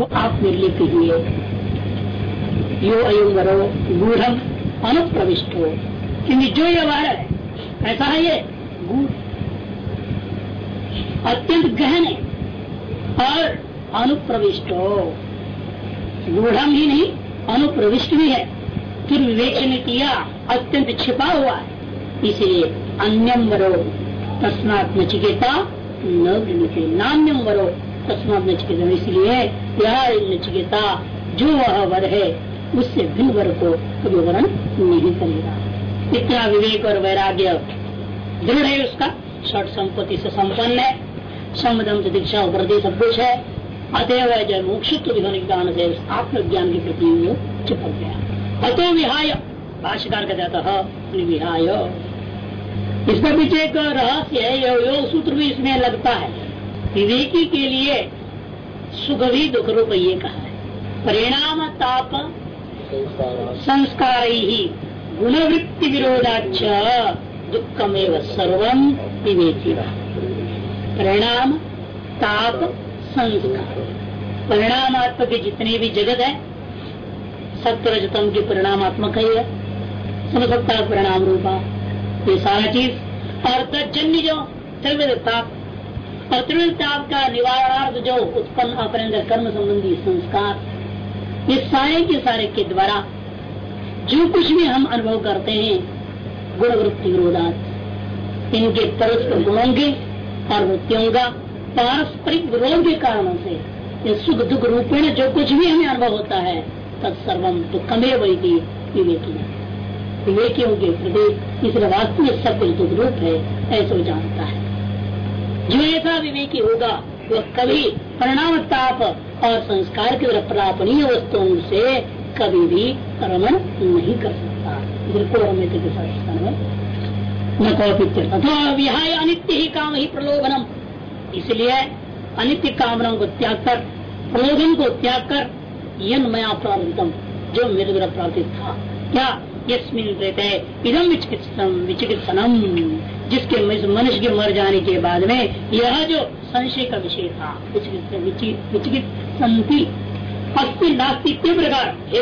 वो आप मेरे लिए कहिए यो अयुंगरो गूढ़ अनुप्रविष्ट। हो क्योंकि जो ये वार है ऐसा है ये? गूढ़। अत्यंत गहन है और अनुप्रविष्ट। हो गूढ़म ही नहीं, अनुप्रविष्ट भी है। फिर विवेक ने किया, अत्यंत छिपा हुआ है। इसलिए अन्यम वरो तस्मात नचिकेता न गृहते नान्यम वरो तस्मात नचिकेता इसलिए यह नचिकेता जो वह वर है, उससे भिन्न वर को कभी वर्ण नहीं करेगा। इतना विवेक और वैराग्य दृढ़ है उसका। छठ संपत्ति से संपन्न है। समदम से दीक्षा उपरति सब कुछ है। अतएव जय मोक्षित्व से आत्मज्ञान के प्रति चिपक गया। अतो विहाय, भाष्यकार का जाता विहाय इसका पीछे एक रहस्य है योग सूत्र भी इसमें लगता है। विवेकी के लिए सुख भी दुख रूप ये कहा है। परिणाम ताप संस्कार ही गुणवृत्ति विरोधाच दुखमेव सर्व विवेकी परिणाम ताप संस्कार। परिणामात्मक जितने भी जगत है सत्य रजतम की परिणामात्मक ही है। समझ सकता है परिणाम रूपा। ये सारा चीज़ और तजन्य जो त्रिविध ताप और का निवारणार्थ जो उत्पन्न अपने कर्म संबंधी संस्कार ये सारे के सारे के द्वारा जो कुछ भी हम अनुभव करते हैं गुण वृत्ति विरोधात, इनके परस्पर गुणों के और वृत्तियों का पारस्परिक विरोध के कारणों से ये सुख दुख रूपेण जो कुछ भी हमें अनुभव होता है तत्सर्वम तो कमे वही विवेकी। विवेकियों के प्रति इसलिए वास्तव में सब दुख रूप है, ऐसा जानता है। जो ऐसा विवेकी होगा, वह कभी परिणाम ताप और संस्कार के प्रापणीय वस्तुओं से कभी भी रमन नहीं कर सकता। बिल्कुल रमित के साथ न अथवा विहाय अनित्य ही काम ही प्रलोभनम। इसलिए अनित्य कामनाओं को त्याग कर, प्रलोभन को त्याग कर, यन मया प्रारंभम जो मेरे द्वारा प्राप्त था। क्या इदम विचिकित्सनम जिसके मनुष्य के मर जाने के बाद में यह जो संशय का विषय था विचिकित्संति अस्थि नास्तित्व प्रकार। हे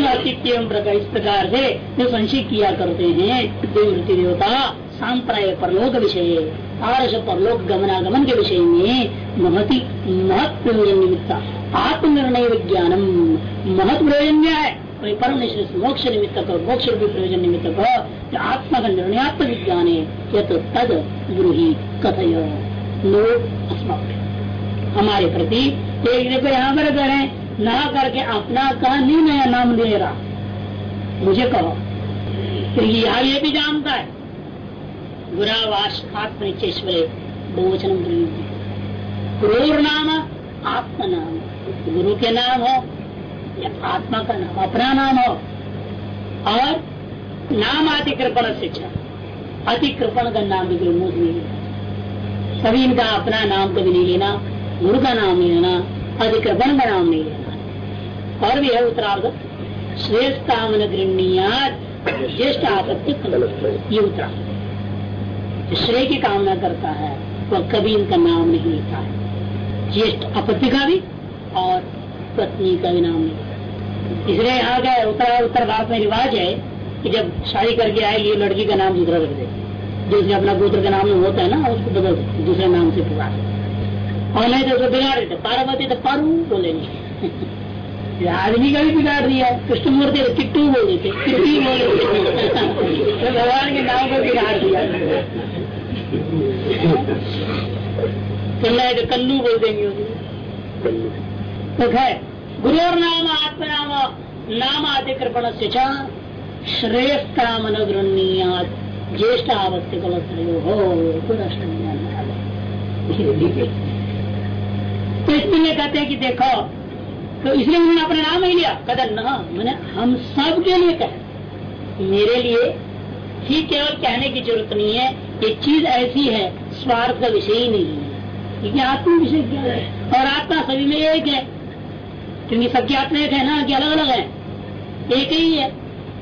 नास्तित्व प्रकार इस प्रकार से जो संशय किया करते हैं मृत्यु देवता सांप्राय परलोक विषय आरस परलोक गमनागमन के विषय में महति महत्व निमित्त आत्मनिर्णय विज्ञानम महत्व प्रयोजन है। परम निश्चित मोक्ष निमित्त को मोक्ष प्रयोजन निमित्त को आत्मा का निर्णयात्मक विज्ञान है, यह तो तद गुरु कथय नो हमारे प्रति एक देखो यहाँ पर करें, ना करके अपना कहा नहीं नया नाम ले रहा। मुझे कहो तो यहाँ ये भी जानता है। गुरावास आत्मनिचेश्वरे बहुवचन गुरु नाम आत्मा नाम गुरु के नाम हो या आत्मा का नाम अपना नाम हो और नाम अतिकृपण से अतिकृपण का नाम भी कोई मुझ नहीं सभी इनका अपना नाम कभी नहीं लेना गुरु का नाम नहीं लेना अधिकृपण का नाम नहीं लेना। और भी है उत्तरार्ध श्रेष्ठ कामन गृहणीयात ज्येष्ठ आपत्ति ये उत्तरार्ध। श्रेय की कामना करता है वह कभी इनका नाम नहीं लेता है। ज्येष्ठ आपत्ति का भी और पत्नी का भी नाम नहीं इसलिए यहाँ का उत्तर उत्तर भारत में रिवाज है कि जब शादी करके आएगी लड़की का नाम दूसरा रख देते जिसने अपना पुत्र का नाम होता है ना, उसको बदल दूसरे नाम से पुकार और नहीं तो उसको बिगाड़ देते पार्वती तो पारू बोलेंगे आदमी का भी बिगाड़ दिया। कृष्ण मूर्ति किट्टू बोल देते किट्टी बोल देते तो भगवान के नाम को बिगाड़ दिया। तो कल्लू बोल देंगे तो है। गुरु नाम आत्मनाम नाम अधिकृपण से श्रेयस्ताम अनुगृहणीयात ज्येष्ठ आवश्यक हो तो इसलिए कहते हैं कि देखो तो इसलिए उन्होंने अपने नाम ही लिया। कदर न, मैंने हम सब के लिए कहे मेरे लिए ही केवल कहने की ज़रूरत नहीं है ये चीज़ ऐसी है, स्वार्थ का विषय ही नहीं है। क्योंकि आत्म विषय क्या है? और आत्मा सभी में एक है। क्योंकि सबकी आत्मा एक है ना कि अलग अलग है। एक ही है।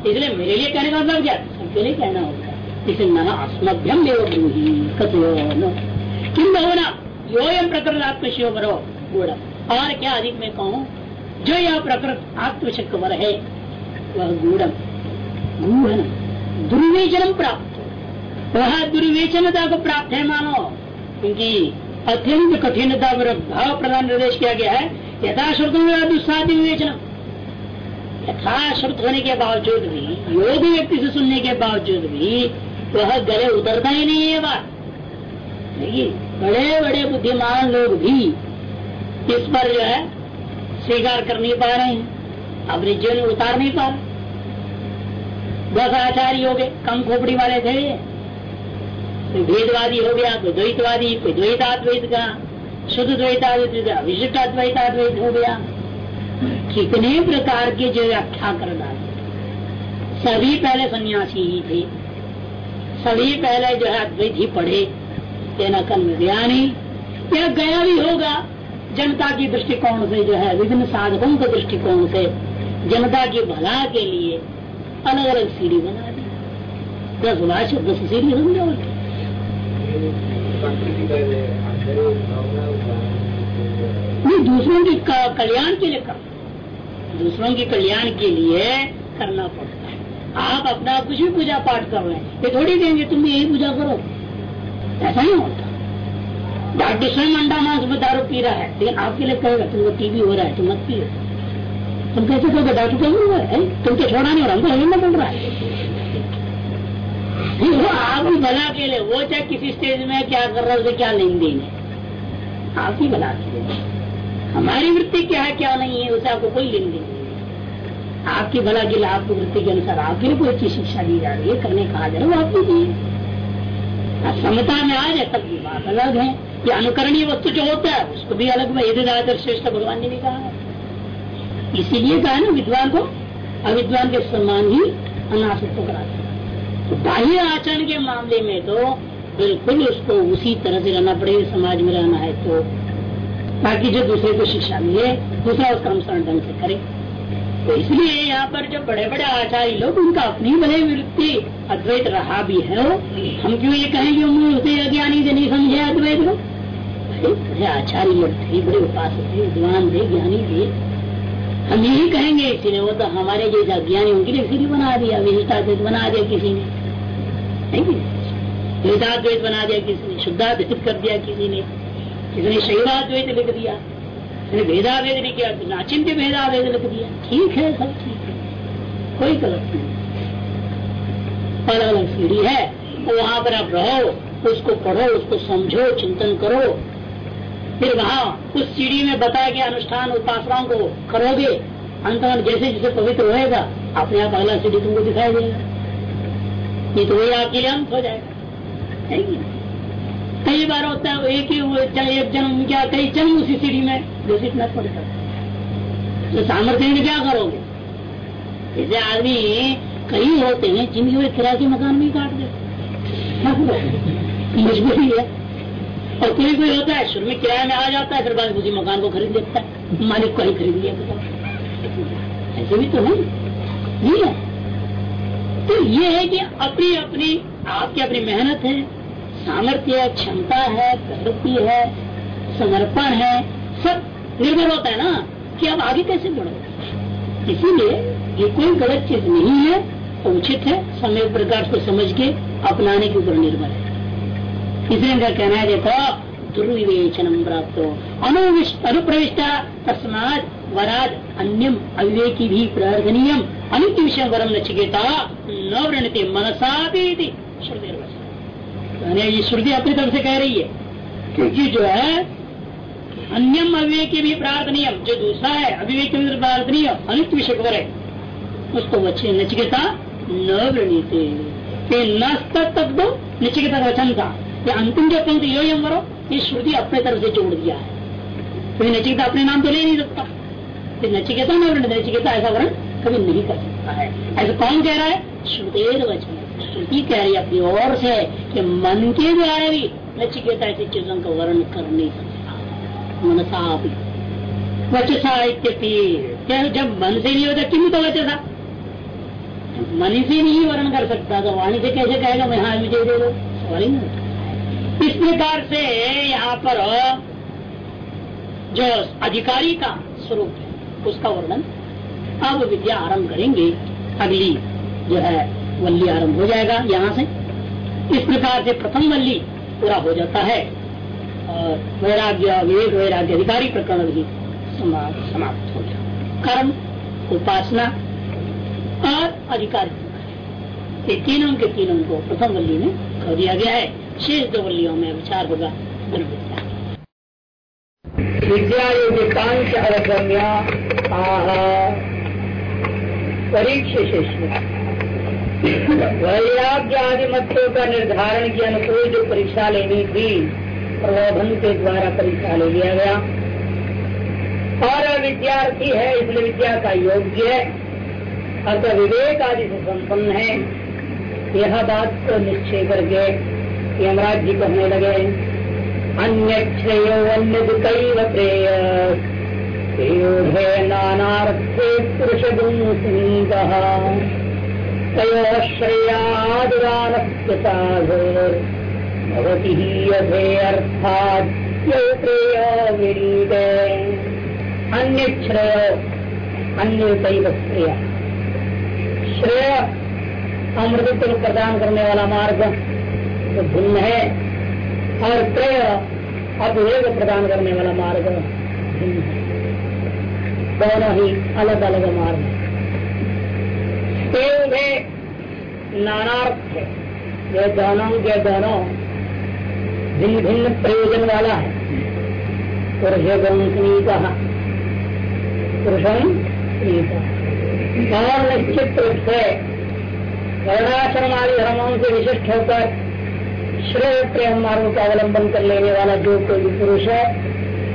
इसलिए मेरे लिए कहने का मतलब क्या? सबके लिए कहना होगा इसलिए न अस्मभ्यम देव ब्रूही किम होना योयम प्रकृत आत्म शिव करो गुड़ और क्या अधिक मैं कहूँ? जो यह प्रकृत आत्मशक वर है, वह गुड़म गूढ़ दुर्वेचनम प्राप्त। वह दुर्वेचनता को प्राप्त है, मानो। क्योंकि अत्यंत कठिनता भाव प्रदान निर्देश किया गया है। यथाश्रुत दुस्साध्य विवेचन। यथाश्रुत होने के बावजूद भी, योग व्यक्ति से सुनने के बावजूद भी, वह गले उतरता ही नहीं है बात। बड़े बड़े बुद्धिमान लोग भी इस पर जो है स्वीकार कर नहीं पा रहे हैं। अपने जीवन में उतार नहीं पा रहे। दस आचार्य हो गए, कम खोपड़ी वाले थे। कोई भेदवादी हो गया, कोई द्वैतवादी, कोई द्वैताद्वैत का। शुद्ध द्वैताद्वैत विशिष्टाद्वैताद्वैत हो गया कितने प्रकार के जो व्याख्या कर डाले सभी पहले सन्यासी ही थे। सभी पहले जो है अद्वैत ही पढ़े। तेना कल में गया नहीं। या गया भी होगा। जनता की दृष्टिकोण से जो है, विभिन्न साधकों के दृष्टिकोण से जनता की भला के लिए अलग अलग सीढ़ी बना दी। दस लाख दस सीढ़ी समझो नहीं, दूसरों के कल्याण के लिए कर दूसरों के कल्याण के लिए करना पड़ता है। आप अपना कुछ भी पूजा पाठ कर रहे हैं, ये थोड़ी देंगे, तुम भी यही पूजा करो। ऐसा नहीं होता। डॉक्टर स्वयं अंडा मांस में दारू पी रहा है, लेकिन आपके लिए कहेगा, तुमको टीबी हो रहा है, तुम मत पियो। तुम कैसे कहोगे डॉक्टर क्या हुआ है? तुम तो छोड़ा नहीं हो रहा हमको हमें पड़ रहा है। वो आप ही भला के लिए, वो चाहे किसी स्टेज में क्या कर रहा है क्या लेन देन है। आप ही के लिए हमारी वृत्ति क्या है, क्या नहीं है, उसे आपको कोई देन नहीं। आपकी भला के लिए आपकी वृत्ति के अनुसार आपके लिए कोई अच्छी शिक्षा दी जा रही है, करने कहा जा रहा है वो आपकी दी समता में आ जाए, तब की बात अलग है। ये अनुकरणीय वस्तु जो होता है, उसको भी अलग में यदि ज़्यादातर श्रेष्ठ भगवान ने भी कहा है। इसीलिए कहा ना, विद्वान को, अविद्वान के सम्मान ही अनासत्व कराते तो बाह्य आचरण के मामले में तो बिल्कुल उसको उसी तरह से रहना पड़ेगा समाज में रहना है तो। ताकि जो दूसरे को शिक्षा मिले, दूसरा उसका अनुसरण ढंग से करे। तो इसलिए यहाँ पर जो बड़े बड़े आचार्य लोग, उनका अपनी भले वृत्ति अद्वैत रहा भी है वो हम क्यों ये कहें कि उसे अज्ञानी से नहीं समझे अद्वैत को? बड़े आचार्य लोग थे, बड़े उपासक थे, विद्वान थे, ज्ञानी थे। हम यही कहेंगे, इसीलिए वो तो हमारे जैसे अज्ञानी उनके लिए फिर बना दिया विशिष्टाद्वैत बना दिया किसी ने। विशिष्टाद्वैत बना दिया, किसी ने शुद्धा शुद्धाद्वैत कर दिया, किसी ने किसी ने शैवाद्वैत लिख दिया भेदा भेद नहीं किया नाचिंत भेदा भेद लिख दिया। ठीक है, सब ठीक है। कोई गलत नहीं। अलग अलग सीढ़ी है तो वहाँ पर आप रहो, उसको पढ़ो, उसको समझो, चिंतन करो। फिर वहाँ उस सीढ़ी में बताया गया अनुष्ठान उपासनाओं को करोगे। अंत जैसे जैसे पवित्र होएगा, अपने आप अगला सीढ़ी तुमको दिखाई देगा। ये तो वही आपके लिए अंत हो जाएगा। कई बार होता है एक ही चाहे एक जन्म, क्या कई जन्म उसी सीढ़ी में घसीटना पड़ता है। तो सामर्थ्य में क्या करोगे? जैसे आदमी कई होते हैं जिनकी वे किराए के मकान में काट देते मजबूरी है। और कोई कोई होता है, शुरू में किराए में आ जाता है, फिर बाद उसी मकान को खरीद लेता है। मालिक को ही खरीद लिया ऐसे भी तो नहीं है। तो ये है कि अपनी अपनी आपकी अपनी मेहनत है। सामर्थ्य है, क्षमता है, प्रवृत्ति है, समर्पण है, सब निर्भर होता है ना कि आप आगे कैसे बढ़ो। इसीलिए ये कोई गलत चीज़ नहीं है तो उचित है, समय प्रकार को समझ के अपनाने के ऊपर निर्भर है। इसलिए इनका कहना है, देखो दुर्विवेचनम प्राप्त। अनुप्रविष्ट, तस्मात वराद अन्यम अविवेकी भी प्रार्थनीयम अनित्य विषय वरम नचिकेता, न वृणते मनसा भी श्रुति ये श्रुति अपनी तरफ़ से कह रही है क्योंकि जो है अन्यम अविवेक भी प्रार्थनीय जो दूसरा है अविवेक प्रार्थनीय अनित्य विषय है उसको बच्चे नचिकेता न वृणीते न तक दो नचिकेता वचन था ये अंतिम जो पंक्ति यो यम वरो ये श्रुति अपने तरफ़ से जोड़ दिया है। कोई नचिकेता अपने नाम तो ले नहीं सकता। नचिकेता न वर्ण नचिकेता ऐसा वर्ण कभी नहीं कर सकता है। ऐसा कौन कह रहा है? श्रुतेर वचन श्रुति कह रही अपनी ओर से कि मन के द्वारा भी नचिकेता ऐसी चीज़ों का वर्ण कर नहीं सकता मनसा भी। वचसा जब मन से नहीं होता, किम तो वचसा? मन से नहीं वर्ण कर सकता तो वाणी से कैसे कहेगा, मैं हाँ विजय दे दो। इस प्रकार से यहाँ पर जो अधिकारी का स्वरूप है, उसका वर्णन अब विद्या आरंभ करेंगे अगली जो है वल्ली आरंभ हो जाएगा यहाँ से। इस प्रकार से प्रथम वल्ली पूरा हो जाता है। और वैराग्य विवेक, वैराग्य अधिकारी प्रकरण भी समाप्त हो गया कर्म, उपासना और अधिकारी। ये तीनों के तीनों को प्रथम वल्ली में कर दिया गया है। शेष दो वल्लियों में विचार होगा विद्या परीक्षा वैराग्य आदि मतों का निर्धारण के अनुकूल जो परीक्षा लेनी थी, प्रबोधन के द्वारा परीक्षा ले लिया गया। और विद्यार्थी है, इसलिए विद्या का योग्य है। अर्थात विवेक आदि से संपन्न है। यह बात को निश्चय करके यमराज जी कहने लगे अन्य श्रेयो अन्य कैव प्रेय नानार्थे पुरुष गुण तयोश्रयादुरानस्य साधुर्भवति हीयते अर्थात् अन्य श्रेय अन्य श्रेय। श्रेय अमृतत्व प्रदान करने वाला मार्ग तो भिन्न है, और त्रय अभिवेग प्रदान करने वाला मार्ग भिन्न है। दोनों ही अलग अलग मार्ग है। देव में नानार्थ है। ये दोनों के दोनों भिन्न भिन्न प्रयोजन वाला है। पुरुष कहा। पुरुषम और निश्चित रूप से वर्णाश्रम आदि धर्मों से विशिष्ट होकर श्रेय प्रेम मार्ग का अवलंबन कर लेने वाला जो कोई भी पुरुष है,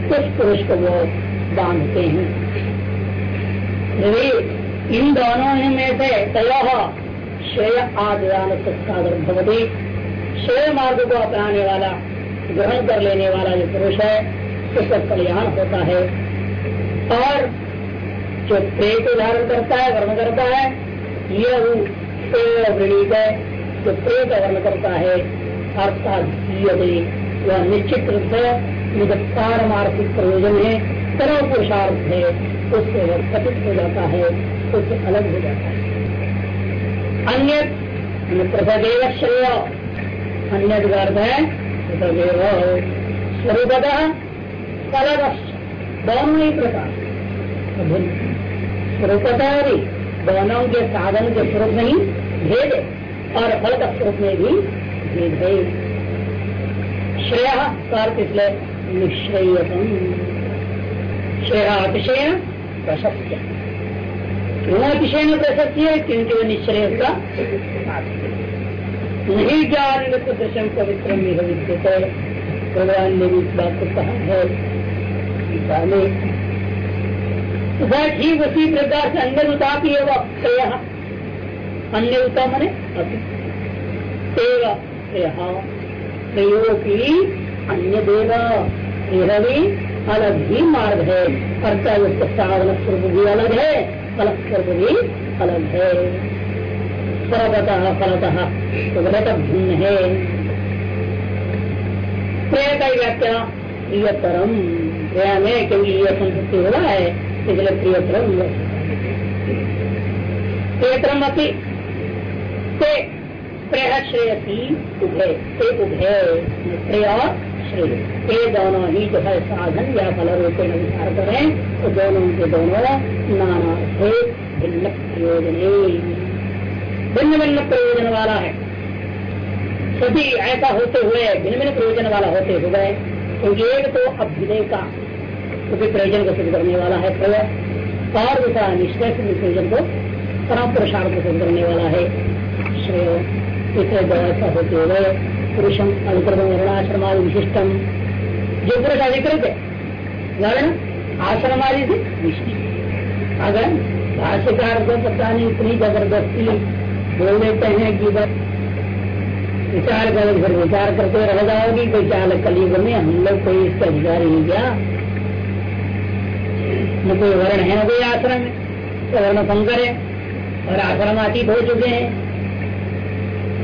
उस पुरुष को वो बांधते हैं। इन दोनों में से तय श्रेय आदयान साधन भवती। श्रेय मार्ग को अपनाने वाला, ग्रहण कर लेने वाला जो पुरुष है, उसका कल्याण होता है। और जो प्रेय को धारण करता है, वर्ण करता है, यह वृणीत है जो प्रेय का वर्ण करता है। अर्थात यदि वह निश्चित रूप से मुझे पारमार्थिक प्रयोजन है सर्व पुरुषार्थ है, उससे वह कथित हो जाता है। उससे अलग हो जाता है। अन्य पृथदेव श्रेय। अन्य अर्थ है पृथदेव स्वरूपत अलग दोनों ही प्रकार। स्वरूपतः भी दोनों के साधन के स्वरूप में ही भेद और फल का स्वरूप में भी भेद है। श्रेय का अर्थ इसलिए निश्चयतम श्रेय अतिशय प्रशस्त क्यों अतिशय में प्रशस्ति है क्योंकि वो निश्चय का नहीं ज्ञान दृश्यम पवित्र विद्युत भगवान ने भी इस बात को कहा है। तो ठीक, उसी प्रकार से अन्य उता भी है वह अन्य उता मने प्रयोगी अन्य देवा। यह भी अलग ही मार्ग है। अर्थात उसका साधन स्वरूप भी अलग है। फल भी अलग है। स्वरतः फलतः तो भिन्न है। प्रेय का व्याख्या प्रियतरम। प्रेय में क्योंकि यह संतुष्टि हो रहा है, इसलिए प्रियतरम। प्रियतरम अपनी प्रेह श्रेयसी उभय उभय प्रिय और श्रेय ये दोनों ही जो है साधन, या फल रूप में विचार करें तो दोनों के दोनों नाना थे, भिन्न प्रयोजन। भिन्न भिन्न प्रयोजन वाला है। सभी ऐसा होते हुए, भिन्न भिन्न प्रयोजन वाला होते हुए क्योंकि एक तो अभ्युदय का क्योंकि प्रयोजन को सिद्ध करने वाला है प्रयोग और दूसरा निश्चय से प्रयोजन को परम पुरुषार्थ सिद्ध करने वाला है श्रेय। इसे ऐसा होते हुए पुरुषम अधिकृत वर्णाश्रमा विशिष्टम। जो पुरुष अधिकृत है वर्ण आश्रम आदि से विशिष्ट अगर भाष्यकार को पता नहीं, इतनी ज़बरदस्ती बोल देते हैं कि बस विचार कर, फिर विचार करते रह जाओगी कोई चाल कलयुग में हम लोग कोई इसका अधिकार नहीं क्या? न कोई वर्ण है, न कोई आश्रम है। वर्ण संकर है, और आश्रम अतीत हो चुके हैं।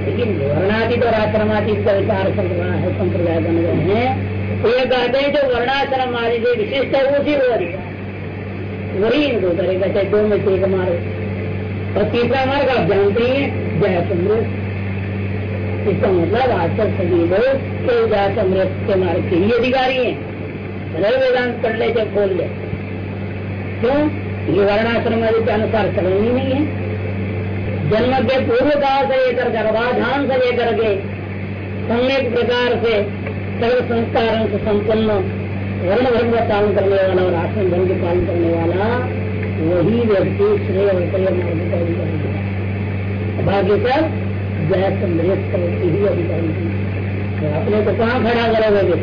लेकिन वर्णातीत और आश्रमातीत का विचार संप्रदाय बन गए हैं। तो ये कहते हैं जो वर्णाश्रम आदि से विशिष्ट है, उसी वो अधिकार वही इनको करेगा चाहे दो में से एक मार्ग और तीसरा मार्ग आप जानते ही जय समृद्ध इसका मतलब आज तक सभी लोग जय समृद्ध के मार्ग के ही अधिकारी हैं। भले वेदांत पढ़ ले जब खोल ले क्यों? ये वर्णाश्रम आदि के अनुसार चलन ही नहीं है। जन्म के पूर्व काल से लेकर गर्भाधान से लेकर के सम्यक प्रकार से सर्व संस्कारों से संपन्न वर्ण धर्म का पालन करने वाला और आश्रम धर्म का पालन करने वाला, वही व्यक्ति श्रेय और मार्ग का अधिकारी बाकी सब जय समृत की ही अधिकारी तो अपने को कहाँ खड़ा करोगे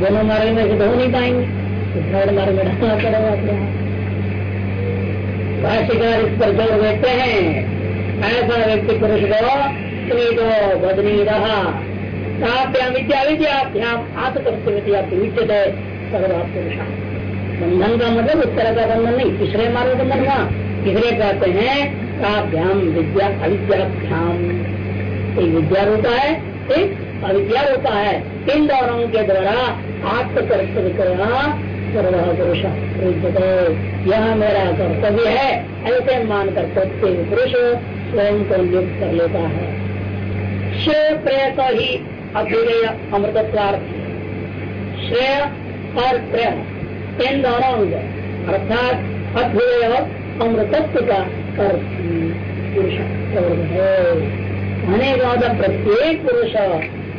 दोनों मार्ग में से धो नहीं पाएँगे। तो थर्ड मार्ग में ढकना पड़ेगा अपने आप। भाष्यकार इस पर ज़ोर देते हैं। ऐसा व्यक्ति पुरुष को स्त्रीको बदनी रहा ताभ्याम विद्या विद्याभ्याम आत्मकर्तव्य विद्यते सर्वा पुरुष बंधन का मतलब उस तरह का बंधन नहीं, तीसरे मार्ग बंधन हुआ तीसरे कहते हैं ताभ्याम विद्या अविद्याभ्याम। एक विद्या रूपा है, एक अविद्या रूपा है। इन दोनों के द्वारा आत्मकर्तव्य करना पुरुष यह मेरा कर्तव्य है। ऐसे मानकर प्रत्येक पुरुष स्वयं को नियुक्त कर लेता है। श्रेय प्रेय ही अभ्युदय अमृतत्वार्थ। श्रेय और प्रय इन दोनों अर्थात अभ्युदय और अमृतत्व का पुरुष कहने प्रत्येक पुरुष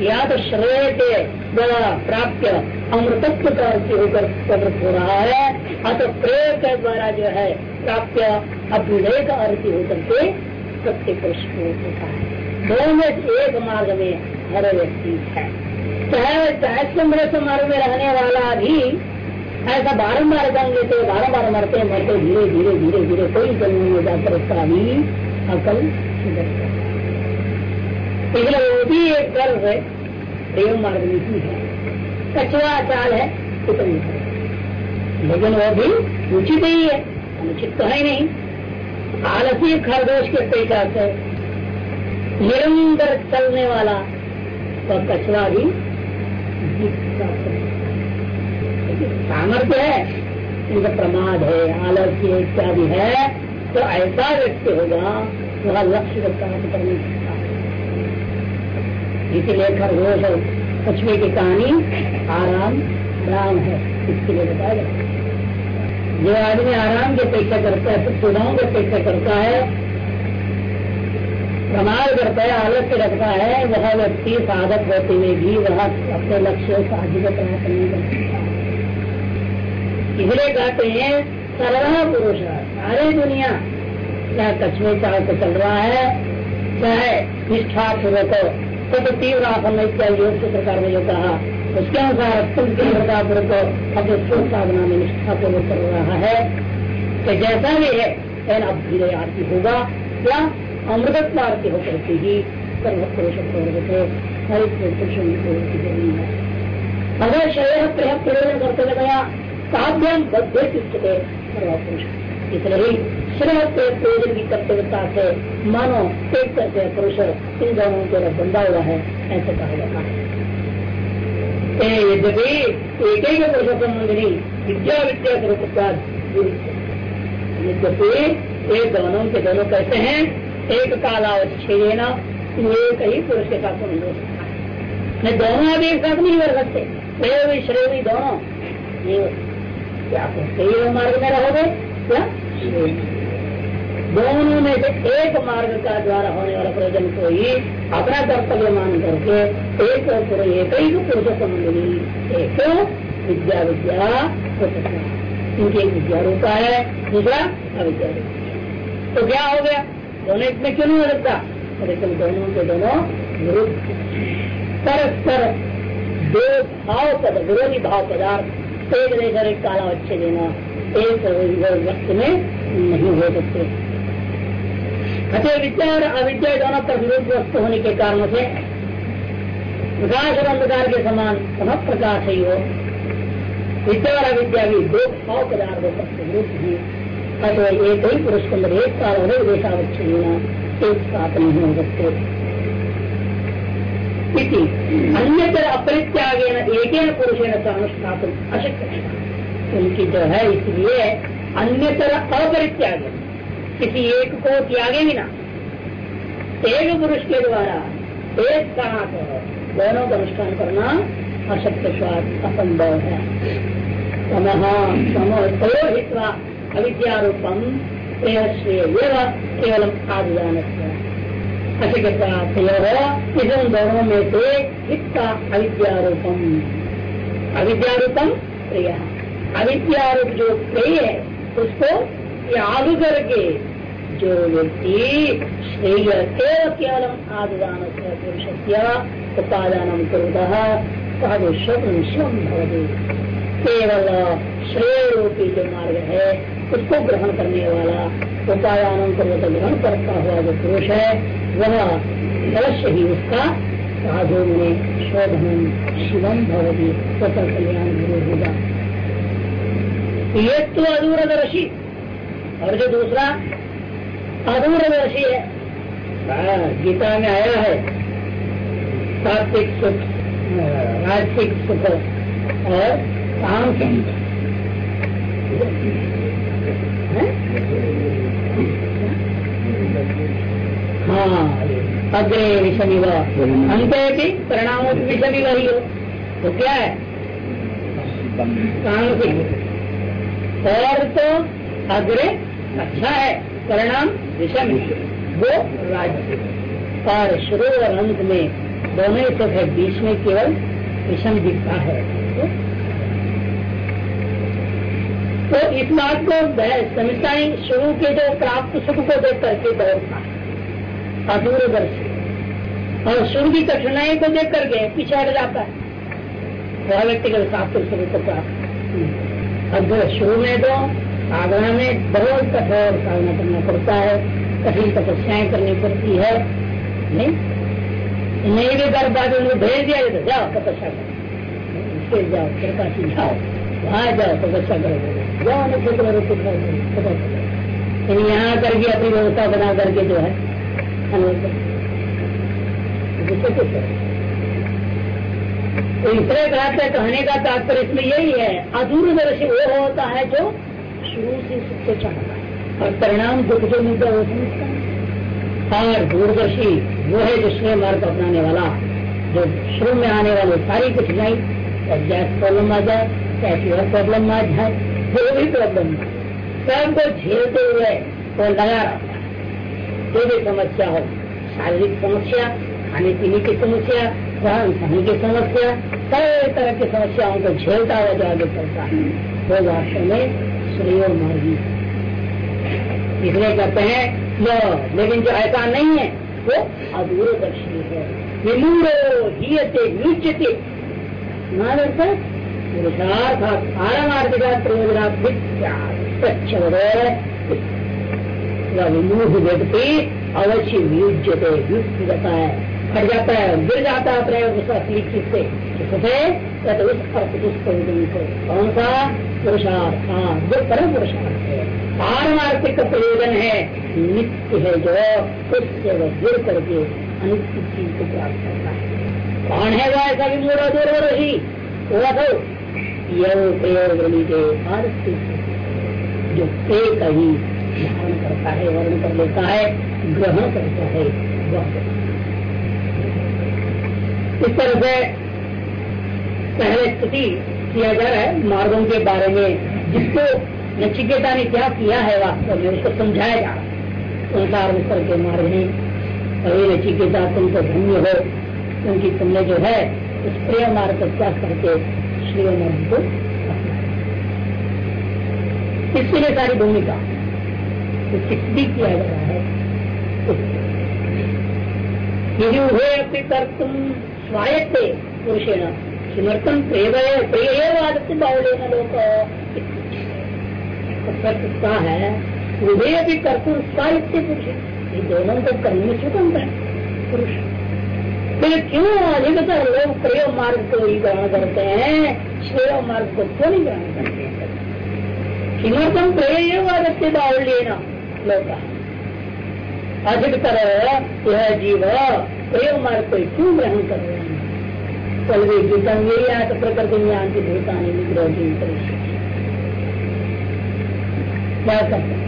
या तो श्रेय के द्वारा प्राप्त अमृतत्व का होकर प्रवृत्त हो रहा है। अतः प्रेम के द्वारा जो है प्राप्त अभ्युदय का अर्थ होकर के प्रत्येक पुरुष होता है। दोनों एक मार्ग में हर व्यक्ति है। चाहे चाहे चंद्र मार्ग में रहने वाला भी ऐसा बारम्बार जंग लेते बारम्बार मरते मरते धीरे धीरे धीरे धीरे, कोई जन्म में जाकर उसका भी अकल सुधर इसलिए वो भी एक गर्व है, प्रेम मार्ग नीति है। कचरा चाल है उतनी लेकिन वो भी उचित ही है, अनुचित तो है नहीं। आलसी खरगोश के पेशा से निरंतर चलने वाला वह कचरा भी सामर्थ्य है इनका प्रमाद है आलस्य इत्यादि है तो ऐसा व्यक्ति होगा, वह लक्ष्य करने इसीलिए खरगोश कछुए की कहानी आराम राम है। इसके लिए बताया जाता जो आदमी आराम की अपेक्षा करता है सुविधाओं की अपेक्षा करता है, प्रमाण करता है आलस्य रखता है, वह व्यक्ति साधक होते हुए भी वह अपने लक्ष्य साधु को प्राप्त नहीं कर इसलिए कहते हैं, सर्वा पुरुष, सारी दुनिया चाहे कछुए चाहे तो चल रहा है, चाहे निष्ठा पूर्वक तो, तो तीव्र आसन इत्यादि योग के प्रकार में जो कहा उसके अनुसार अत्यंत तीव्रतापूर्वक अपने शोध साधना में निष्ठा पूर्वक कर रहा है। कि जैसा भी है लेकिन अब धीरे आरती होगा या अमृत आरती होकर के ही की अगर शरीर प्रयोजन करते गया काव्यम बद्धे इसलिए श्रेय के प्रयोजन की कर्तव्यता से मानो एक करके पुरुष इन दोनों के बंधा हुआ है ऐसे कहा जाता है यद्यपि एक एक पुरुष संबंधी विद्या विद्या स्वरूप यद्यपि एक दोनों के दोनों कहते हैं एक कालावच्छेदेना एक ही पुरुष के साथ नहीं हो दोनों अब एक साथ नहीं कर सकते श्रेय भी श्रेय भी दोनों क्या सही मार्ग में रहोगे क्या दोनों में से एक मार्ग का द्वारा होने वाला प्रयोजन को ही अपना कर्तव्य मान करके एक एक ही पुरुष संबंधी एक विद्या विद्या सकता इनकी एक विद्या रूपा है, दूसरा अविद्या तो क्या हो गया? दोनों इसमें क्यों नहीं हो सकता? लेकिन दोनों के दोनों विरुद्ध। परस्पर दो भाव पद, विरोधी भाव पदार्थ एक लेकर एक काला अच्छे देना एक वक्त में नहीं हो सकते। अतः विद्या और अविद्या दोनों पर विरोध वस्तु होने के कारण से प्रकाश और अंधकार के समान सब प्रकाश ही हो विद्या और अविद्या भी दो भाव पदार्थों पर विरुद्ध ही। अतः एक ही पुरुष के अंदर एक काल हो देशावच्छिन्न एक साथ नहीं हो सकते। अन्य अपरित्याग एक पुरुषेण से अनुष्ठातुम अशक्य। उनकी जो है इसलिए अन्य तरह अपरित्याग किसी एक को त्यागे बिना, एक पुरुष के द्वारा, एक साथ दोनों का अनुष्ठान करना अशक्य स्वाद असंभव है। समोहित्वा अविद्यारूपम श्रेय केवलम आदिदान अशक्य इन दोनों में से हित अविद्यारूपम। अविद्यारूपम प्रिय। अविद्यारूप जो प्रिय है, उसको त्याग करके जो व्यक्ति आदिदान पुरुष उपादान केवल श्रेय रूपी जो मार्ग है उसको ग्रहण करने वाला उपादान कुरुत ग्रहण करता हुआ जो पुरुष है वह अवश्य ही उसका साधु में शोधन शिवम भवती स्वतः कल्याण गुरु होगा ये तो अदूरदर्शी और जो दूसरा अदूरदर्शी है हाँ, गीता में आया है। सात्विक सुख राजसिक सुख और सांख्य हाँ? अग्रे विषमिव। अंत भी परिणाम विषमिव ही हो तो क्या है? सांख्य और तो अग्रे अच्छा है परिणाम वो राज्य। और शुरू और अंत में दोनों ही सुख है, बीच में केवल विषम दिखता है। तो इस बात को ही शुरू के जो प्राप्त सुख को देख करके दौड़ता है अदूरदर्शी और शुरू की कठिनाई को देख करके पीछे हट जाता है। वह व्यक्ति का प्राप्त सुख को प्राप्त। अब शुरू में तो साधना में बहुत कठोर साधना करना पड़ता है, कठिन तपस्याएँ करनी पड़ती है। नहीं? नहीं भी कर पाते उनको भेज दिया तो जाओ, तपस्या करो। इसके जाओ प्रकाशी जाओ। वहाँ जाओ, तपस्या करो। जाओ ना खुद लेकिन यहाँ करके अपनी व्यवस्था बना करके जो है तो इसलिए बात कहने का तात्पर्य इसमें यही है, अधूर अदूरदर्शी वो होता है जो शुरू से सुख को चाहता है। और परिणाम दुख जो मिलता है वो और दूरदर्शी वो है जो श्रेय मार्ग अपनाने वाला, जो शुरू में आने वाले सारी कठिनाई, चाहे गैस प्रॉब्लम आ जाए, चाहे फ्यूर प्रॉब्लम आ जाए, जो भी प्रॉब्लम सबको झेलते हुए वो लगा रहता है। जो भी समस्या हो, शारीरिक समस्या खाने पीने की समस्या रहन सहन की समस्या, कई तरह की समस्याओं को झेलता हुआ जो आगे चलता है, वो वास्तव में श्रेय मार्गी इसलिए कहते हैं, लो, लेकिन जो ऐसा नहीं है, वो अदूरदर्शी है। विमूरो पुरुषार्थ पारमार्थिक अवश्य व्युक्त है। हट जाता है गिर जाता है अपने उस असली चीज़ से तो उस से कौन सा? पुरुषार्थ। हाँ जो परम पुरुषार्थ है। पारमार्थिक प्रयोजन है। नित्य है जो, उससे वह गिर करके अनित्य चीज़ को प्राप्त करता है। कौन है वह ऐसा भी मूढ़ दूर ही वो तो यह प्रयोग के जो एक ही धारण करता है, वर्ण कर लेता है, ग्रहण करता है, वह इस तरह से पहले स्तुति किया जा रहा है मार्गों के बारे में। जिसको नचिकेता ने क्या किया है वास्तव में, उसको समझाया जा संसार विस्तर के मार्ग में अभी नचिकेता, तुम तो धन्य हो। क्योंकि तुमने जो है उस प्रिय मार्ग को क्या करके श्री मार्ग को इसके लिए सारी भूमिका भी किया जा रहा है यदि उभय अपनी कर तुम स्वायत्त पुरुषेण। किमर्थम प्रेम प्रिय आदत्य बाहुल्य लोग का है कर्तुम पुरुष। ये दोनों स्वतंत्र है, पुरुष। क्यों अधिकतर लोग प्रिय मार्ग को ही ग्रहण करते हैं? श्रेय मार्ग को क्यों नहीं ग्रहण करते किमर्थम आदत्य बाहुल्य लोग अधिकतर यह जीव प्रेम मार्ग को क्यों ग्रहण कर रहे हैं? कल गई गीता में यही प्रकृति में आंटी भूतानी निग्रह क्या करते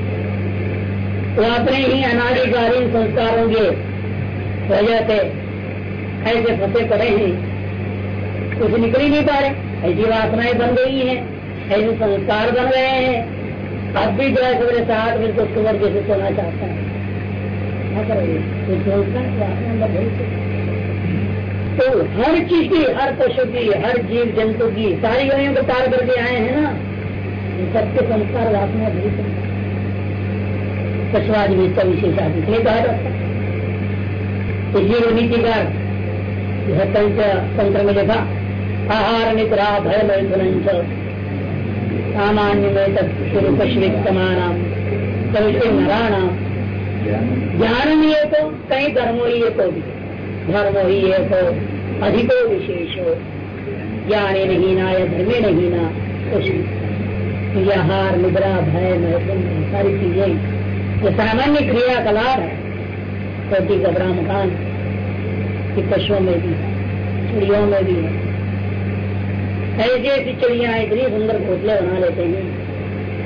वो अपने ही अनाधिकालीन संस्कारों के वजह से ऐसे फंसे पड़े हैं। कुछ निकल ही नहीं पा रहे। ऐसी वासनाएँ बन गई हैं। ऐसे संस्कार बन रहे हैं। अब भी जो है सवेरे सात बजे तो सुबह जैसे सोना चाहता है। तो हर चीज़ की, हर पशु की, हर जीव जंतु की सारी योनियों को पार करके आए हैं ना। सबके संस्कार वासना संस्कार पशुवादी इसका विशेषाद इसलिए कहा जाता है। इसलिए वो नीतिकार तंत्र में देखा आहार निद्रा भय मैथुन सामान्य में तत्व पश्विक समाना नारायण ज्ञान में तो कई धर्मो ही है तो भी। धर्मो ही है तो अधिको विशेष। हो ज्ञाने नहीं ना या धर्मे नहीं। ना कुछ आहार निद्रा भय मैथुन सारी चीज़ें ये सामान्य क्रियाकलाप है। कोटि कपड़ा मकान की पशुओं में भी चिड़ियों में भी है। ऐसी ऐसी चिड़िया इतनी सुंदर घोसले बना लेते हैं,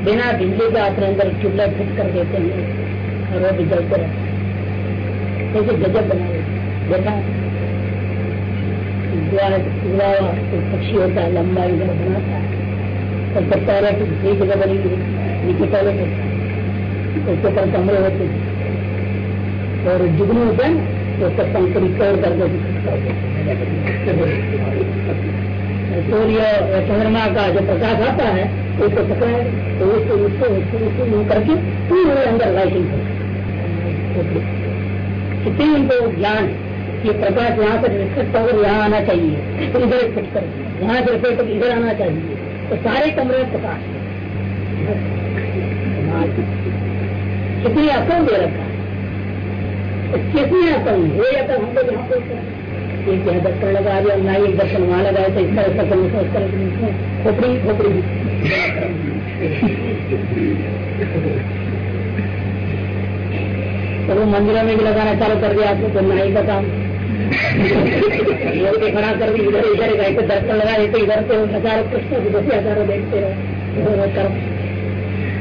बिना बिजली का अपने अंदर चूल्हा फिट कर देते हैं। और जलते रहते ऐसे गजब बना लेते देखा? पक्षी होता है, लंबा इधर बनाता है। और तो पहले दूसरी जगह बनी नीचे पहले उसके ऊपर कमरे होते और जुगनू होते हैं तो उसका पंखड़ी तोड़ करके सूर्य चंद्रमा का जो प्रकाश आता है, उसको पकड़ा तो उसको उसको उसको करके पूरे अंदर लाइटिंग कर कितनी उनको ज्ञान ये प्रकाश यहाँ पर रिफ्लेक्ट होकर यहाँ आना चाहिए तो इधर रिफ्लेक्ट कर यहाँ से रिफ्लेक्ट इधर आना चाहिए तो सारे कमरे में प्रकाश कितनी अकल दे रखा है कितनी अकल वो अकल हम लोग यहाँ पे एक यहाँ दर्शन लगा दिया ना एक दर्शन वहाँ लगाए तो इस तरह से इस तरह खोपड़ी खोपड़ी तो वो मंदिरों में भी लगाना चालू कर दिया आपको तो नाई का काम लोग खड़ा कर दी, इधर इधर गए तो दर्शन लगाए तो इधर से हज़ारों प्रश्न दस हज़ारों देखते रहे।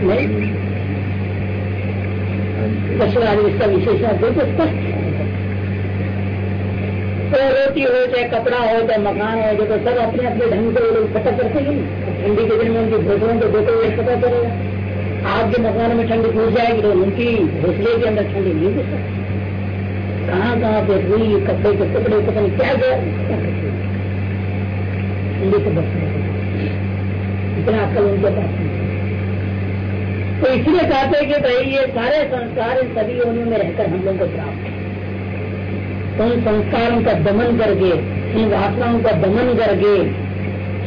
नहीं? पशुवादी इसका विशेषण बिल्कुल स्पष्ट तो रोटी हो, चाहे कपड़ा हो, चाहे मकान हो, जो तो सब अपने अपने ढंग से लोग पता करते हैं। ठंडी के दिन में उनकी घोसलों को देते हुए पता चलेगा आपके मकान में ठंडी घुस जाएगी तो उनकी घोसले के अंदर ठंडी नहीं घुस कहाँ कहाँ पे रुई कपड़े के टुकड़े, पता क्या गया। ठंडी बचने इतना अकल उनके पास तो इसलिए कहते हैं कि भाई ये सारे संस्कार इन सभी योनियों में रहकर हम लोग को प्राप्त तो उन संस्कारों का दमन करके, इन वासनाओं का दमन करके,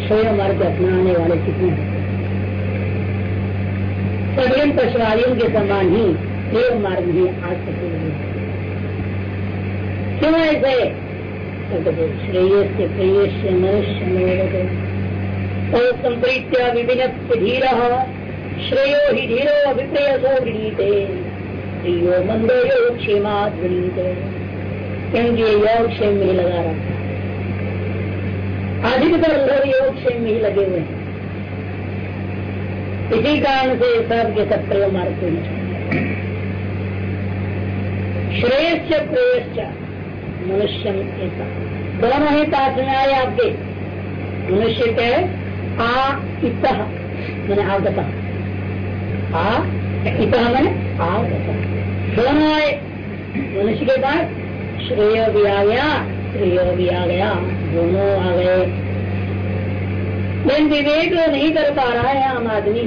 स्वयं मार्ग अपनाने वाले कितने सभी पशुवादियों के समान ही, देव मार्ग ही आज सकते क्यों ऐसे? श्रेयस प्रेयस मनुष्य तो संप्रीत्या विभिन्न धीर, श्रेयो ही धीरो अभिप्रेयसो गृणीते प्रियो मंदो योग क्षेमात गृणीते क्योंकि योग क्षेम में लगा रहा अधिकतर लोग योग क्षेम में ही लगे हुए हैं। इसी कारण से सब के सब प्रयोग मार्ग को श्रेयश्च प्रेयश्च मनुष्य दोनों ही पास में आए आपके। मनुष्य के आ, इत, मैंने आवगता आ मैंने दोनों आए। मनुष्य के पास श्रेय भी आ गया, श्रेय भी आ गया, दोनों आ गए। लेकिन विवेक नहीं कर पा रहा है आम आदमी।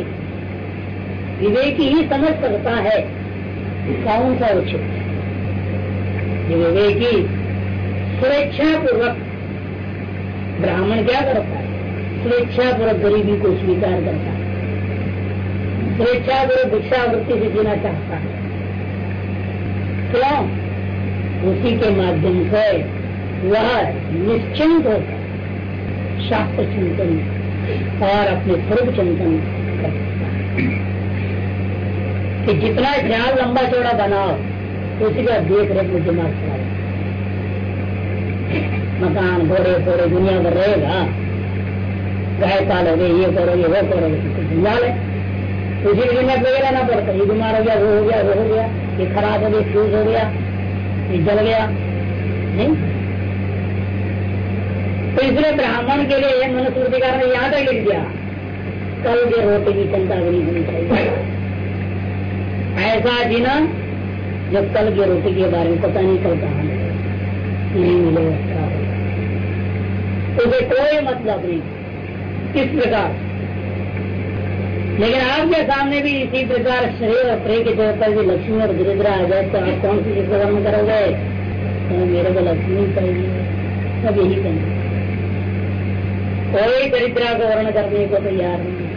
विवेक ही समझ सकता है कौन सा उचित विवेकी स्वेच्छा पूर्वक ब्राह्मण क्या करता है? स्वेच्छा पूर्वक गरीबी को स्वीकार करता है। स्वेच्छा गुरु भिक्षावृत्ति से जीना चाहता है। क्यों? उसी के माध्यम से वह निश्चिंत होकर शास्त्र चिंतन और अपने स्वरूप चिंतन कि जितना ख्याल लंबा चौड़ा बनाओ उसी का देख रेख में दिमाग खराब मकान घोड़े फोड़े दुनिया भर रहेगा। गाय पालोगे ये करोगे वो करोगे जंजाल है उसी दुनिया पे रहना पड़ता। ये बीमार हो गया, वो हो गया, वो हो गया। ये खराब हो गया फ्यूज हो गया, ये जल गया। नहीं? तो इसलिए ब्राह्मण के लिए मनुष्य ने यहाँ तक लिख दिया। कल के रोटी की चिंता भी नहीं होनी चाहिए। ऐसा जीना जब कल के रोटी के बारे में पता नहीं चलता। हमें नहीं मिलेगा उसे कोई मतलब नहीं। किस प्रकार। लेकिन आपके सामने भी इसी प्रकार शरीर और प्रे के देवता भी लक्ष्मी और दरिद्रा आ जाए तो आप कौन सी वर्णन करोगे? तो मेरे को लक्ष्मी चाहिए। सब यही कहेंगे कोई दरिद्रा को वर्ण करने को तैयार नहीं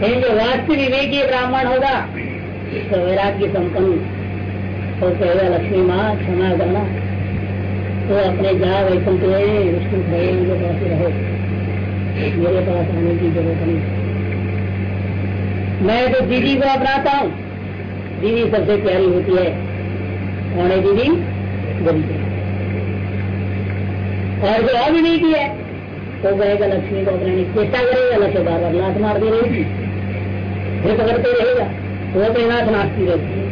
लेकिन जो वास्तविक विवेकी ब्राह्मण होगा तो वैराग्य संपन्न। तो कहेगा, लक्ष्मी माँ, क्षमा करना। तो अपने जहाँ वैकुंठ विष्णु भगवान के पास रहो। मेरे पास आने की ज़रूरत नहीं। मैं तो दीदी को अपनाता हूँ। दीदी सबसे प्यारी होती है। कौन है दीदी? दरिद्र और जो अविवेकी है तो कहेगा लक्ष्मी को अपनाने की चेष्टा करेगा लक्ष्य बार बार लात मार दे रहेगी फिर पकड़ते रहेगा वो तो नाथ नाचती रहती है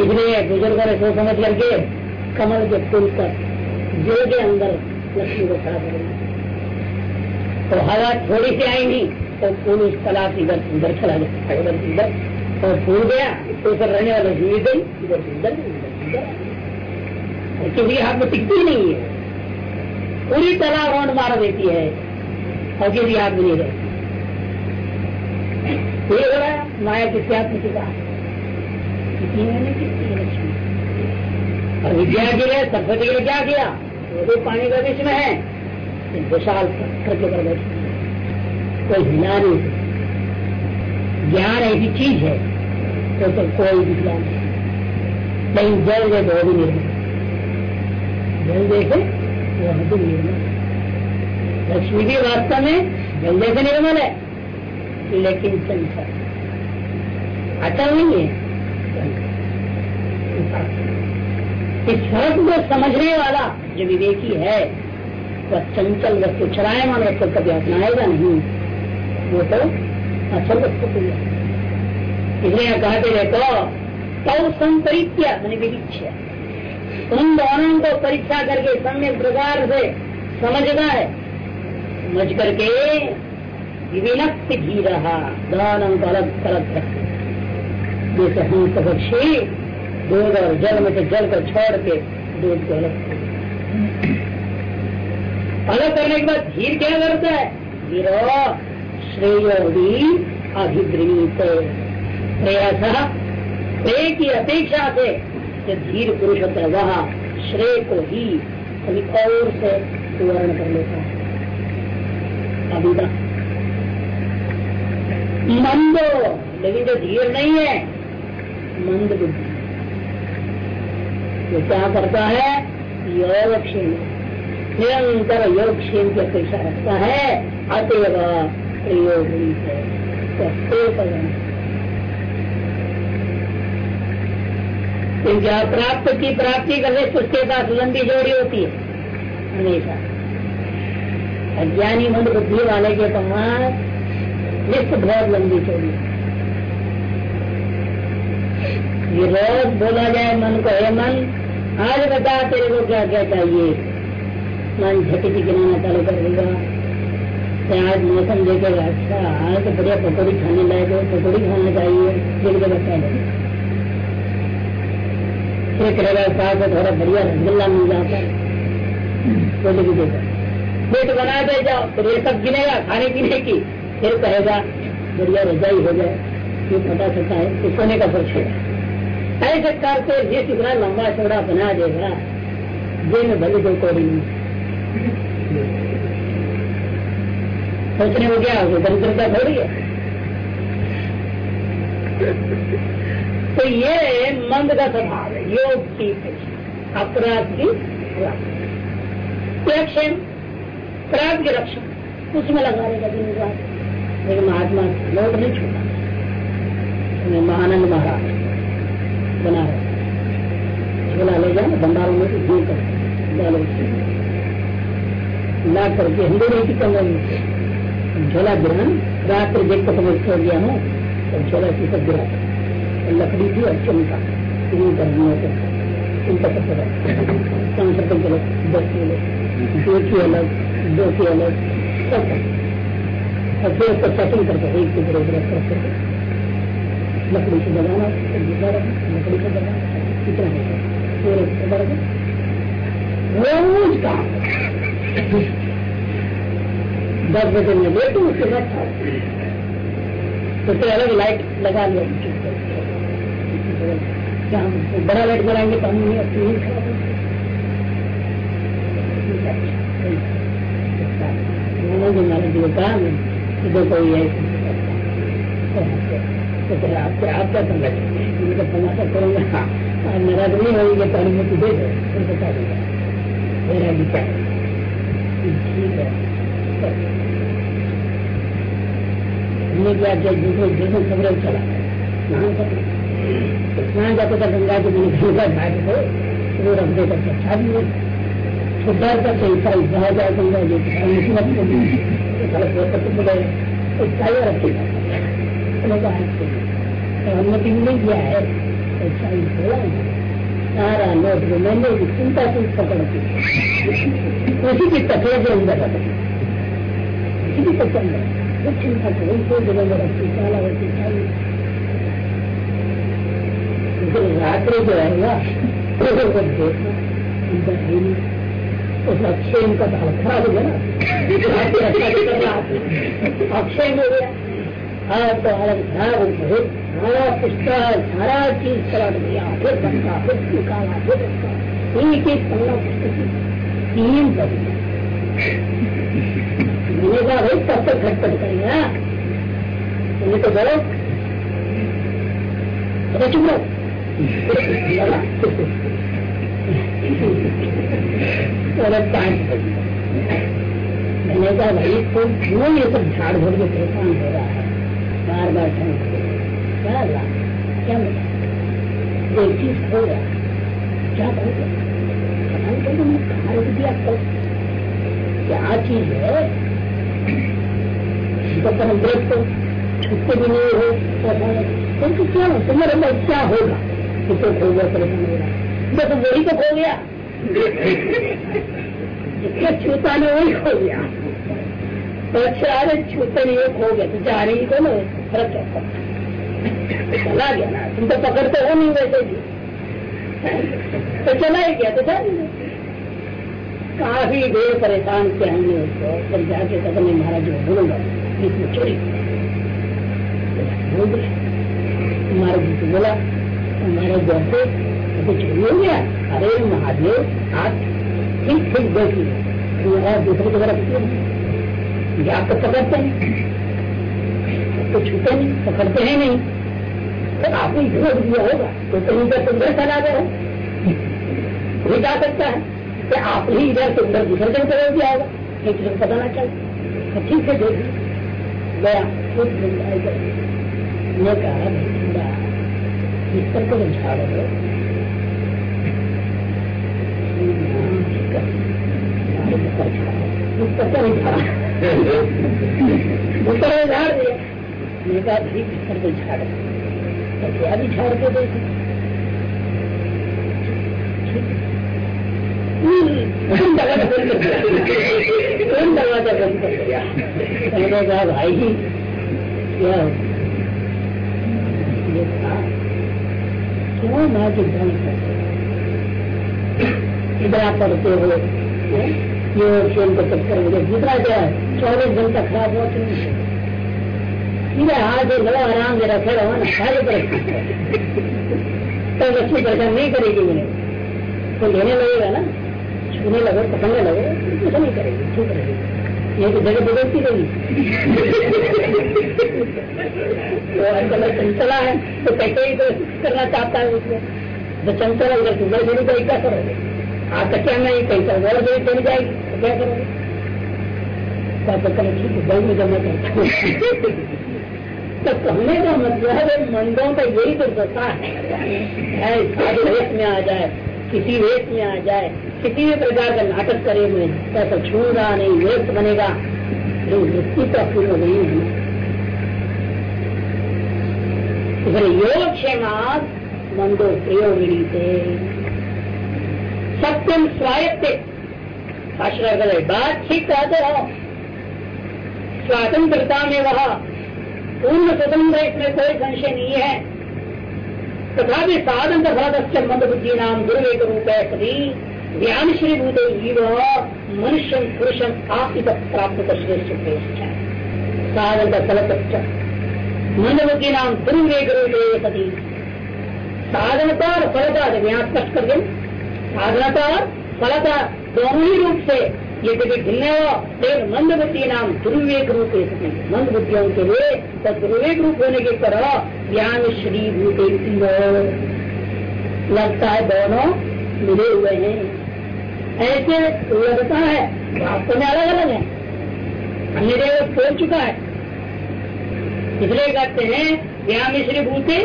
इसलिए बुज़ुर्गों ने सोच समझ करके कमल के फूल पर दिल के अंदर लक्ष्मी को खड़ा करेंगे तो हवा थोड़ी सी आएँगी तो फूल उस तालाब इधर उधर चला जाता उधर इधर तो फूल गया तो उधर रहने वाला जीव गई इधर इधर इधर किसी हाथ में टिकती नहीं है। पूरी तरह राउंड मार देती है। और हाथ में नहीं रहती माया किसी हाथ में टिका किसी ने नहीं लक्ष्मी और विद्या के लिए सरस्वती के लिए क्या किया? तो पानी का विषय में है। विशाल करके कर बैठे। कोई हिला नहीं ज्ञान ऐसी चीज़ है तो, तो कोई भी ज्ञान नहीं। जल दे तो भी निर्मल जल देखे लक्ष्मी भी वास्तव में जल जैसे निर्मल है, लेकिन चंचल अटल नहीं है। इस फ़र्क को समझने वाला जो विवेकी है, वह चंचल वस्तु चरायमान वस्तु कभी अपनाएगा नहीं। वो तो असल वस्तु को इसलिए कहते तौ संपरीत्य, मैंने विवीक्षा उन दोनों को परीक्षा करके सम्य प्रकार से समझना है। समझ करके विविनक्त ही रहा। दोनों को अलग अलग रखते जैसे हम पक्षी दूध और जल में से जल को छोड़ के दूध को अलग अलग करने के बाद धीर क्या करता है? धीरो श्रेयोगी अभिग्रहित प्रयास श्रेय की अपेक्षा से धीर पुरुष होता है वह श्रेय को ही कभी और से सुवर्ण कर लेता है। मंदो, लेकिन जो धीर नहीं है, मंद बुद्धि। तो क्या करता है? योगक्षेम। निरंतर योगक्षेम की अपेक्षा रखता है। अतएव प्रयोग है क्योंकि प्राप्त की प्राप्ति करने से उसके पास लंबी जोड़ी होती है। हमेशा। अज्ञानी मन बुद्धि वाले के पास निष्ठ बहुत लंबी चौड़ी ये रोज बोला जाए मन को, हे मन, आज बता तेरे को क्या क्या चाहिए? मन झटकी गिनाना चालू कर देगा। आज मौसम देखेगा? अच्छा आज तो बढ़िया पकौड़ी खाने लायक पकौड़ी खाना चाहिए देख के बता दे फिर कहेगा साथ में थोड़ा बढ़िया रसगुल्ला मिल जाता है। पेट बना दे जाओ, फिर ये सब गिनेगा, खाने पीने की। फिर कहेगा, बढ़िया रजाई हो जाए। ये पता चलता है कि सोने का सोचेगा ऐसे करके ये कितना लंबा चौड़ा बना देगा में भले कोई कौड़ी सोचने में क्या होगा, दरिद्रता थोड़ी है। तो ये मंद का स्वभाव। है योग की अपराध की रक्षण प्राप्त के रक्षण उसमें लगा रहेगा दिन रात। लेकिन महात्मा लोग नहीं छोड़ा। महानंद महाराज बना रहे। झोला ले जाए भंडारों में तो कर ला करके हिंदू नहीं की कमरे में झोला गिरा, रात्र देख कर समझ छोड़ गया हूँ और झोला की सब गिरा। लकड़ी थी और चमका। किलो। दो की अलग, दो अलग, सब और फिर उसको एक के बड़े बड़े करके लकड़ी से दबाना लकड़ी से दबाना कितना रोज काम दस बजे में लेटू, उसके बाद तो अलग लाइट लगा लिया। क्या हम बड़ा लाइट बनाएँगे तो हम नहीं जी कहा कि देखो ये तो आप क्या तो समाचार करूँगा। हाँ नाराज़ नहीं तो अनुमति दे दो। दूँगा। मेरा विचार ठीक है। चला। कर स्नान जाते था गंगा जी मैंने गंगा घाट को वो रख देकर अच्छा भी है सुधार का पैसा इतना जाए गंगा जी अनुमति रखेगा अनुमति नहीं दिया है ऐसा बोला सारा नोट जो मैंने चिंता की पकड़ की उसी की तकलीफ़ के अंदर रख उसी की वो चिंता को उनको दिनों में रखती साला होती चाहिए रात्रि जो है ना है नहीं उस अक्षय इनका तो खराब हो गया ना अक्षय हो गया हाँ तो हालत खराब हो सारा पुस्तक सारा चीज़ पलट दिया फिर एक कब तक करेगा तुमने तो बोलो चुप मैंने कहा भाई तुम क्यों ये सब झाड़ भर के परेशान हो रहा है बार बार क्या हुआ क्या मिला एक चीज़ खो गया क्या खो गया पता कहा दिया क्या चीज़ है तो हम देख तो छुट्टे भी नहीं हो तो क्या हो तुम्हारे क्या होगा कि तो खो गया परेशान हो रहा। तो वही तो खो गया। छूता नहीं, वही खो गया। तो अच्छा अरे छूते नहीं खो गया। तो जा रही को ना फ़र्क क्या चला गया। ना तुम तो पकड़ते हो नहीं वैसे भी। तो चला ही गया तो चल काफ़ी देर परेशान किया हमने उसको। फिर जाके कहते मैं महाराज जो बोलूँगा। इसमें चोरी जी को बोला महाराज जैसे चोरी हो गया अरे महादेव आप ठीक ठीक देखिए दूसरी जगह रखती है आप तो पकड़ते हैं तो छूते नहीं पकड़ते हैं नहीं तो आपने झूठ दिया होगा तो कहीं पर सुंदर चला गया कोई जा सकता है कि आप ही इधर से उधर विसर्जन कर दिया होगा एक किसी पता ना चल। तो ठीक है देख गया खुद मैं कहा ठंडा बिस्तर को झाड़ दो बिस्तर को झाड़ा झाड़ दिया। मैं कहा ठीक बिस्तर को झाड़ तो क्या के देखे दरवाज़ा बंद कर दिया। मैंने कहा भाई क्या क्यों ना चिंता करते। इधर पढ़ते हो, ये खेल के चक्कर में दूसरा क्या है, चौबीस घंटा खराब हुआ क्यों सीधे हाथ से लो आराम से रखे रहो ना सारे पर तो लक्ष्मी परेशान नहीं करेगी मुझे। तो लेने लगेगा ना? छूने लगे, पकड़ने लगे, कुछ नहीं करेगी, क्यों करेगी? ये तो जगह बदलती रहेगी। तो आजकल चंचला है तो कैसे ही तो करना चाहता है उसमें तो चंचला अगर सुबह देनी तो क्या करोगे? आप क्या नहीं कहीं पर और देरी चली जाएगी तो क्या करोगे? तो जमा करता तो कहने का मतलब मंडों का यही तो दशा है। में आ जाए। किसी वेश में आ जाए, किसी भी प्रकार का नाटक करे मैं ऐसा छूँगा नहीं, व्यस्त बनेगा। वृत्ति तो पूर्ण नहीं है। योग मंदो प्रियो मिलते सत्यम स्वायत्त। आश्रय बात ठीक कहते हो स्वतंत्रता में वह पूर्ण स्वतंत्र इसमें कोई संशय नहीं है। तथा साधन फलदस्य मंद बुद्धि नाम दुर्वेक रूप है सभी ज्ञान श्री भूत मनुष्य पुरुषम आपित प्राप्त कर श्रेष्ठ श्रेष्ठ है साधन का फल मंद बुद्धि नाम दुर्वेक रूप सती साधनता और फलता यहाँ स्पष्ट कर दे साधनता और फलता दोनों ही रूप से ये कभी भिन्न लेकिन मंद बुद्धि नाम दुर्वेक रूप मंद बुद्धियों के लिए तो दुर्वेक रूप होने के तरह ज्ञान श्री भूत लगता है, दोनों मिले हुए हैं। ऐसे लगता है, वास्तव में अलग अलग है जगह छोड़ चुका है। इसलिए कहते हैं, ज्ञान श्री भूते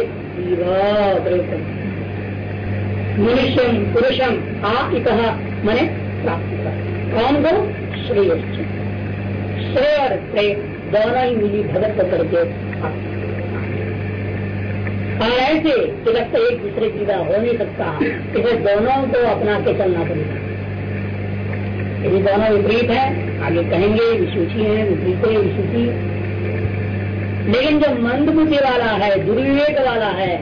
मनुष्य पुरुषम आप कहा मैंने, प्राप्त कर कौन को श्रेय श्रेय और प्रेय दोनों ही मिली भगत करके और ऐसे तिलक तो एक दूसरे की हो नहीं सकता, इसे दोनों को अपना के चलना पड़ेगा। यदि दोनों विपरीत है, आगे कहेंगे विशुचि है, विपरीत है विशुचि लेकिन जो मंद बुद्धि वाला है, दुर्विवेक वाला है,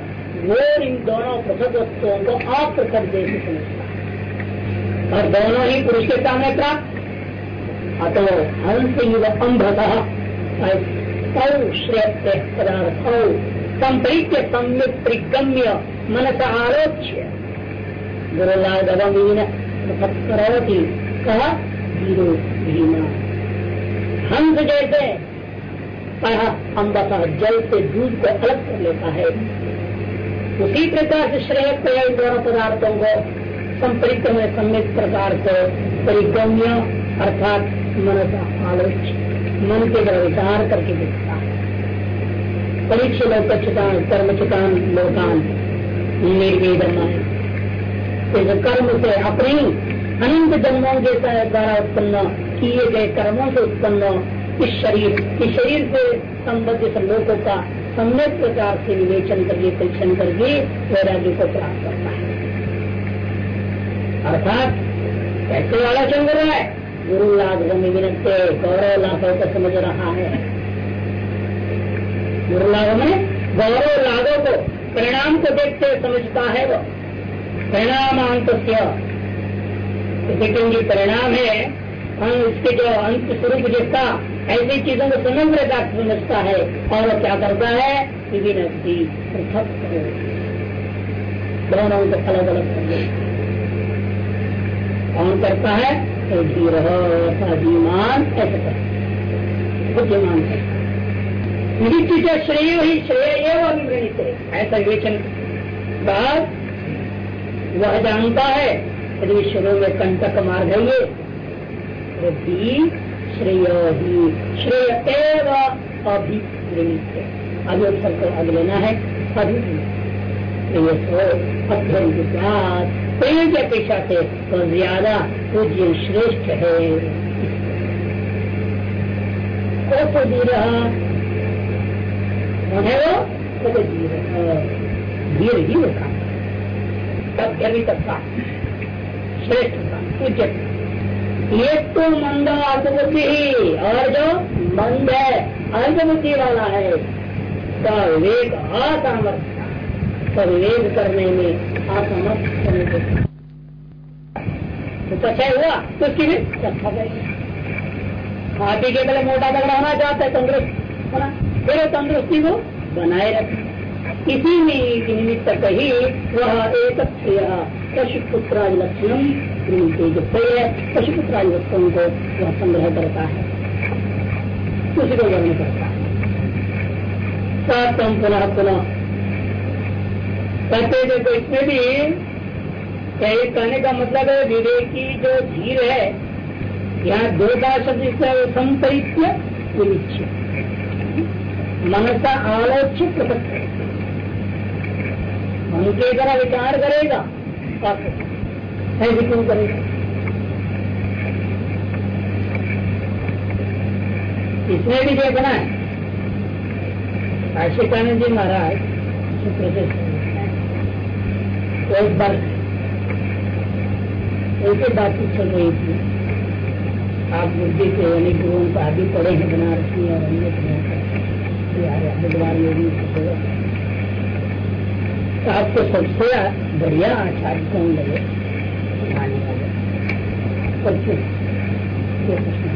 वो इन दोनों पृथक वस्तुओं को अप्रथक देश समझता और दोनों ही पुरुष के सामने प्राप्त अतो हंस युव अम्भत श्रेय पदार्थ संपरीत्य सम्यक परिगम्य मनस आरोच्य। गुरुलागवीन करोति कहा धीरो हंस जैसे अम्बत जल से दूध को अलग कर लेता है। उसी प्रकार से श्रेय प्रयोग दोनों पदार्थों को संपरित में सम्यक प्रकार से परिक्रम्य अर्थात मन का आलोच मन के द्वारा विचार करके देखता है। परीक्ष लोकचितान कर्मचितान लोकान निर्वेदन कर्म से अपने अनंत जन्मों के द्वारा उत्पन्न किए गए कर्मों से उत्पन्न इस शरीर इस शरीर से संबंधित लोगों का सम्यक प्रकार से विवेचन करके, परीक्षण करके वैराग्य को प्राप्त अर्थात कैसे वाला चल रहा है। गुरु लाभ विनते गौरव लाभों को समझ रहा है। गुरु लाभ में गौरव लाभों को, परिणाम को देखते समझता है वो। परिणाम अंत क्योंकि परिणाम है, हम इसके जो अंत स्वरूप जिसका ऐसी चीज़ों को समग्र समझता है, और वो क्या करता है? विनती पृथक दोनों को अलग अलग कर कौन करता है तो धीर बुद्धिमान ऐसे बुद्धिमान नित्य श्रेय ही श्रेय एवं अभिवृणित है। ऐसा विवेचन बाद वह जानता है, यदि शुरू में कंटक मार देंगे तो भी श्रेय ही श्रेय एवं अभिवृणित अभी उत्तर को अग लेना है अभिवृणित अध्ययन के साथ प्रेम की अपेक्षा से तो ज़्यादा पूज्य श्रेष्ठ है। है तो मंद अर्धबुद्धि ही। और जो मंद है अर्धबुद्धि वाला है तो विवेक असामर्थ्य तो विवेक करने में असमर्थ होने को। तो कचाई हुआ तो उसकी भी रखा जाएगी हाथी के पहले मोटा तगड़ा होना चाहता है तंदुरुस्त होना फिर वो तंदुरुस्ती को बनाए रखे इसी में निमित्त कही, वह एक पशुपुत्र लक्षण जो प्रिय पशुपुत्र लक्षणों को वह संग्रह करता है। उसी को वर्णन करता है। पुनः पुनः कहते देखो इसमें भी कहे कहने का मतलब है, विवेकी जो धीर है यहाँ दो का शब्द संपरित्य विनिश्चित मन का आलोच्य प्रकट मन के तरह विचार करेगा ऐसे क्यों करेगा। इसमें भी देखना है। आशिकानंद जी महाराज एक बार ऐसे बातचीत चल रही थी। आप बुद्धि के अनेक गुरुओं को आदि पढ़े हैं, बनारसी और अन्य बुधवार योगी तो आपको सबसे बढ़िया आचार्य कौन लगे? आने वाले और क्यों ये प्रश्न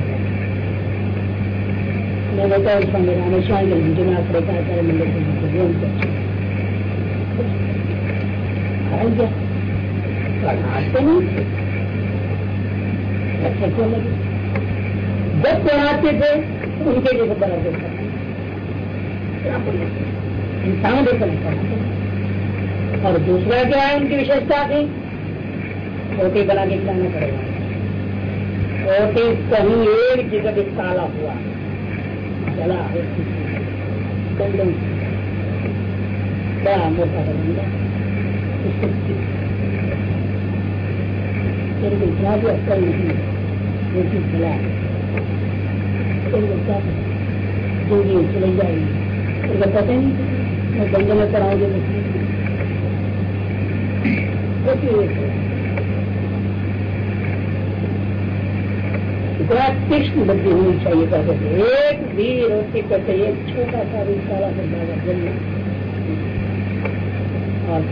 मैं बताऊँ, स्वामी रामेश्वर के मुझे में आप मंदिर जीवन को क्या नहीं। अच्छा क्यों लगे जब पढ़ाते थे, उनके लिए बनाते थे। इंसान जैसे और दूसरा क्या है उनकी विशेषता थी? रोटी बना के खिलाना पड़ेगा। रोटी कहीं एक जगह भी काला हुआ। चला बड़ा मोटा बनेगा इतना भी असर नहीं रोटी खिला चले पता नहीं मैं बंद में इतना बुद्धि होनी चाहिए कहते एक भी रोटी करते एक छोटा सा भी काला कर जाएगा और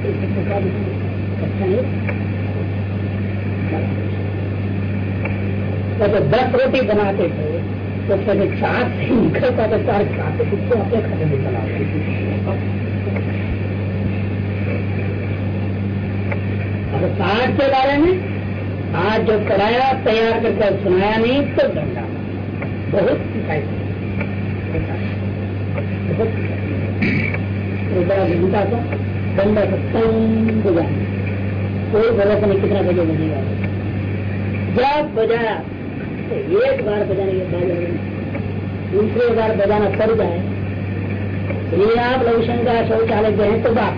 तो दस रोटी बनाते थे तो फिर चार से निकलता तो चार खाते कुछ अपने खाते में चला अब काट के बारे में आज जो कराया तैयार करके सुनाया नहीं तो दंडा बहुत शिकायत बहुत बड़ा घंटा का दंडा सत्संग कोई भरोसा नहीं, कितना बजे बजेगा? जब बजाया तो एक बार बजाने के बाद दूसरे बार बजाना पड़ जाए। ये आप लवशंका शौचालय गए तो बात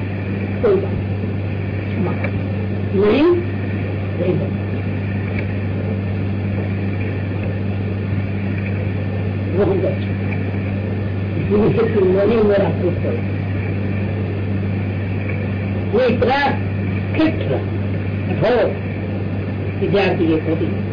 कोई बात नहीं। मेरा प्रूफ करो वो इतना फिट हो विद्यार्थी ये होती